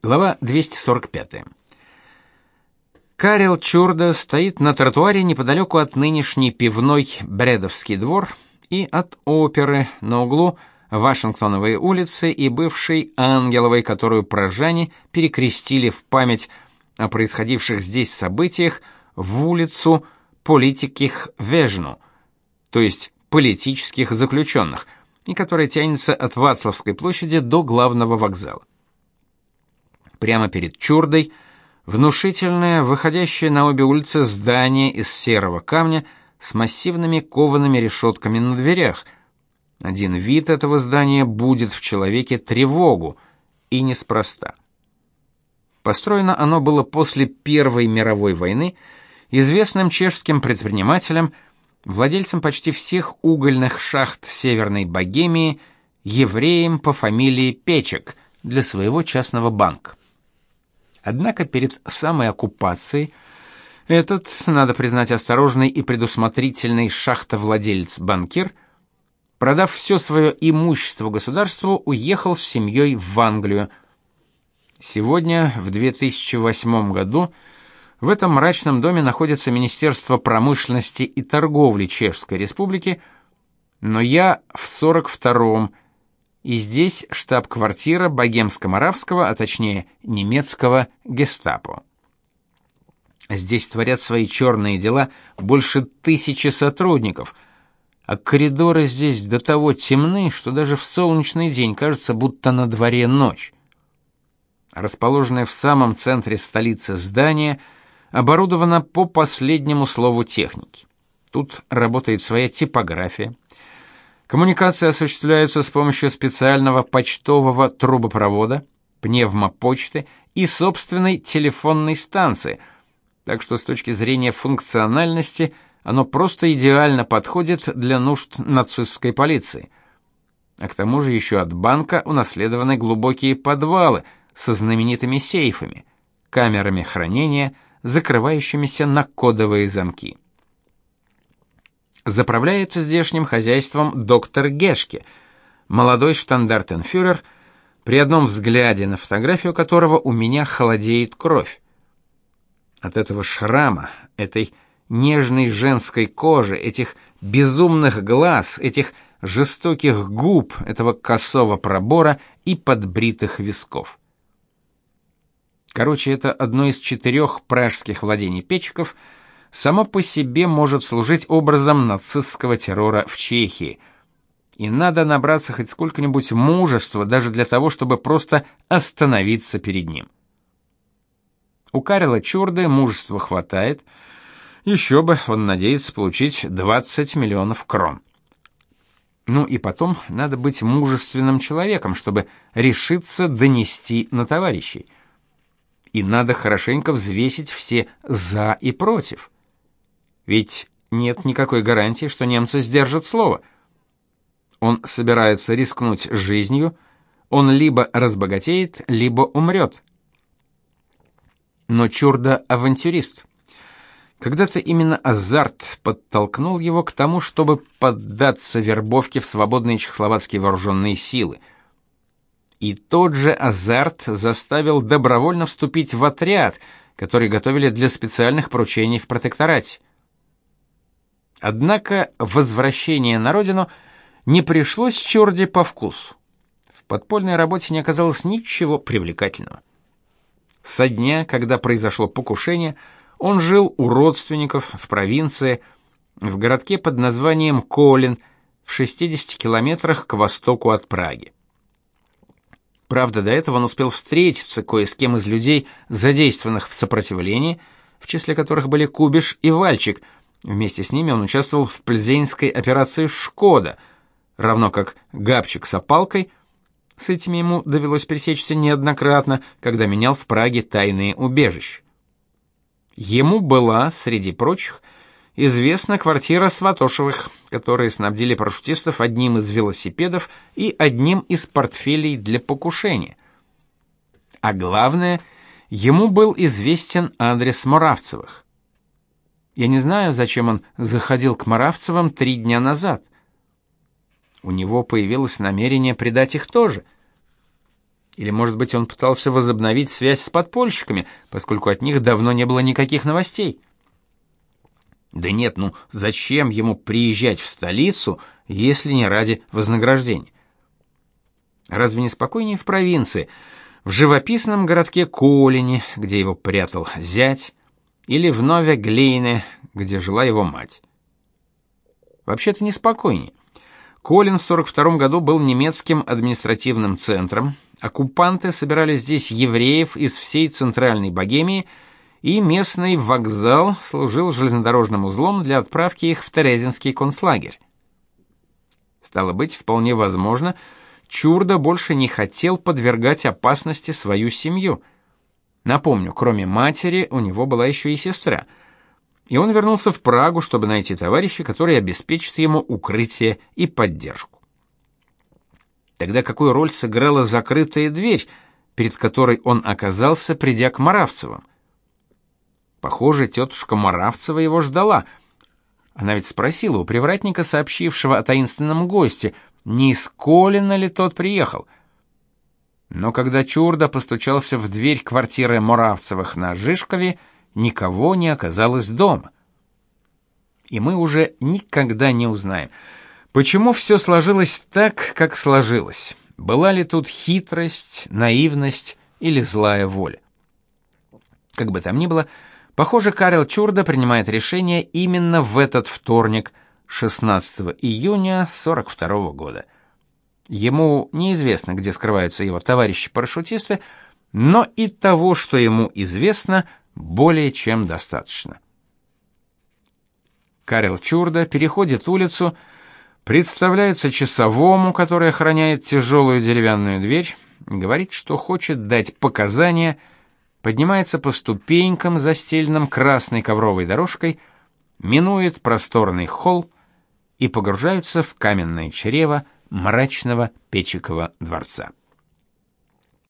Глава 245. Карел Чурда стоит на тротуаре неподалеку от нынешней пивной Бредовский двор и от оперы на углу Вашингтоновой улицы и бывшей Ангеловой, которую прожане перекрестили в память о происходивших здесь событиях в улицу политиких Вежну, то есть политических заключенных, и которая тянется от Вацлавской площади до главного вокзала. Прямо перед Чурдой внушительное, выходящее на обе улицы здание из серого камня с массивными коваными решетками на дверях. Один вид этого здания будет в человеке тревогу, и неспроста. Построено оно было после Первой мировой войны известным чешским предпринимателем, владельцем почти всех угольных шахт Северной Богемии, евреем по фамилии Печек для своего частного банка. Однако перед самой оккупацией этот, надо признать, осторожный и предусмотрительный шахтовладелец-банкир, продав все свое имущество государству, уехал с семьей в Англию. Сегодня, в 2008 году, в этом мрачном доме находится Министерство промышленности и торговли Чешской Республики, но я в 42-м и здесь штаб-квартира богемско-моравского, а точнее немецкого гестапо. Здесь творят свои черные дела больше тысячи сотрудников, а коридоры здесь до того темны, что даже в солнечный день кажется, будто на дворе ночь. Расположенное в самом центре столицы здание оборудовано по последнему слову техники. Тут работает своя типография, Коммуникация осуществляется с помощью специального почтового трубопровода, пневмопочты и собственной телефонной станции. Так что с точки зрения функциональности оно просто идеально подходит для нужд нацистской полиции. А к тому же еще от банка унаследованы глубокие подвалы со знаменитыми сейфами, камерами хранения, закрывающимися на кодовые замки. Заправляет здешним хозяйством доктор Гешке, молодой штандартенфюрер, при одном взгляде на фотографию которого у меня холодеет кровь. От этого шрама, этой нежной женской кожи, этих безумных глаз, этих жестоких губ, этого косого пробора и подбритых висков. Короче, это одно из четырех пражских владений Печиков — само по себе может служить образом нацистского террора в Чехии. И надо набраться хоть сколько-нибудь мужества даже для того, чтобы просто остановиться перед ним. У Карла Чурды мужества хватает. Еще бы, он надеется получить 20 миллионов крон. Ну и потом надо быть мужественным человеком, чтобы решиться донести на товарищей. И надо хорошенько взвесить все «за» и «против». Ведь нет никакой гарантии, что немцы сдержат слово. Он собирается рискнуть жизнью, он либо разбогатеет, либо умрет. Но чурда авантюрист. Когда-то именно азарт подтолкнул его к тому, чтобы поддаться вербовке в свободные чехословацкие вооруженные силы. И тот же азарт заставил добровольно вступить в отряд, который готовили для специальных поручений в протекторате. Однако возвращение на родину не пришлось Чорде по вкусу. В подпольной работе не оказалось ничего привлекательного. Со дня, когда произошло покушение, он жил у родственников в провинции, в городке под названием Колин, в 60 километрах к востоку от Праги. Правда, до этого он успел встретиться кое с кем из людей, задействованных в сопротивлении, в числе которых были Кубиш и Вальчик – Вместе с ними он участвовал в пльзенской операции «Шкода», равно как Габчик с опалкой. С этими ему довелось пересечься неоднократно, когда менял в Праге тайные убежища. Ему была, среди прочих, известна квартира Сватошевых, которые снабдили парашютистов одним из велосипедов и одним из портфелей для покушения. А главное, ему был известен адрес Муравцевых. Я не знаю, зачем он заходил к Маравцевым три дня назад. У него появилось намерение предать их тоже. Или, может быть, он пытался возобновить связь с подпольщиками, поскольку от них давно не было никаких новостей. Да нет, ну зачем ему приезжать в столицу, если не ради вознаграждения? Разве не спокойнее в провинции, в живописном городке Колине, где его прятал зять, или в Нове Глейне, где жила его мать? Вообще-то неспокойнее. Колин в 42 году был немецким административным центром. Оккупанты собирали здесь евреев из всей центральной Богемии, и местный вокзал служил железнодорожным узлом для отправки их в Терезинский концлагерь. Стало быть, вполне возможно, Чурда больше не хотел подвергать опасности свою семью. Напомню, кроме матери, у него была еще и сестра. И он вернулся в Прагу, чтобы найти товарища, который обеспечит ему укрытие и поддержку. Тогда какую роль сыграла закрытая дверь, перед которой он оказался, придя к Моравцевым? Похоже, тетушка Моравцева его ждала. Она ведь спросила у привратника, сообщившего о таинственном госте — не из ли тот приехал. Но когда Чурда постучался в дверь квартиры Моравцевых на Жишкове, никого не оказалось дома. И мы уже никогда не узнаем, почему все сложилось так, как сложилось. Была ли тут хитрость, наивность или злая воля? Как бы там ни было, похоже, Карел Чурда принимает решение именно в этот вторник – 16 июня 42 года. Ему неизвестно, где скрываются его товарищи-парашютисты, но и того, что ему известно, более чем достаточно. Карел Чурда переходит улицу, представляется часовому, который охраняет тяжелую деревянную дверь, говорит, что хочет дать показания, поднимается по ступенькам, застеленным красной ковровой дорожкой, минует просторный холл, и погружаются в каменное чрево мрачного Печикова дворца.